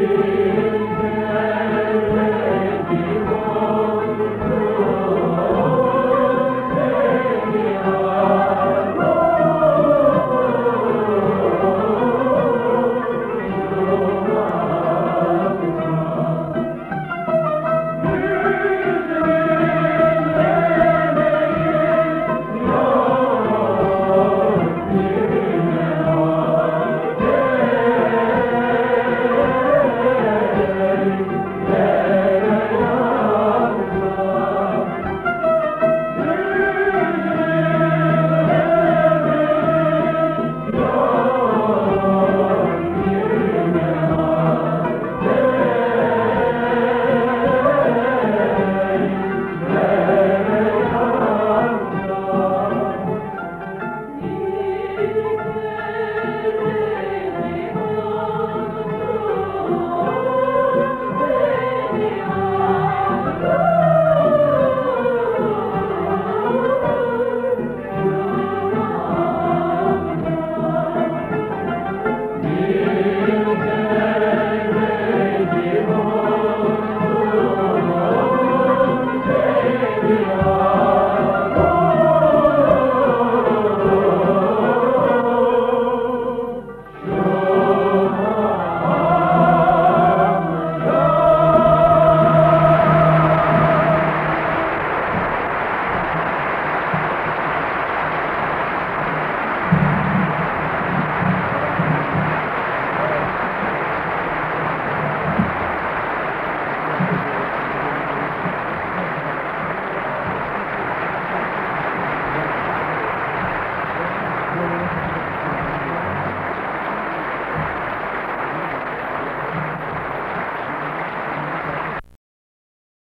Amen.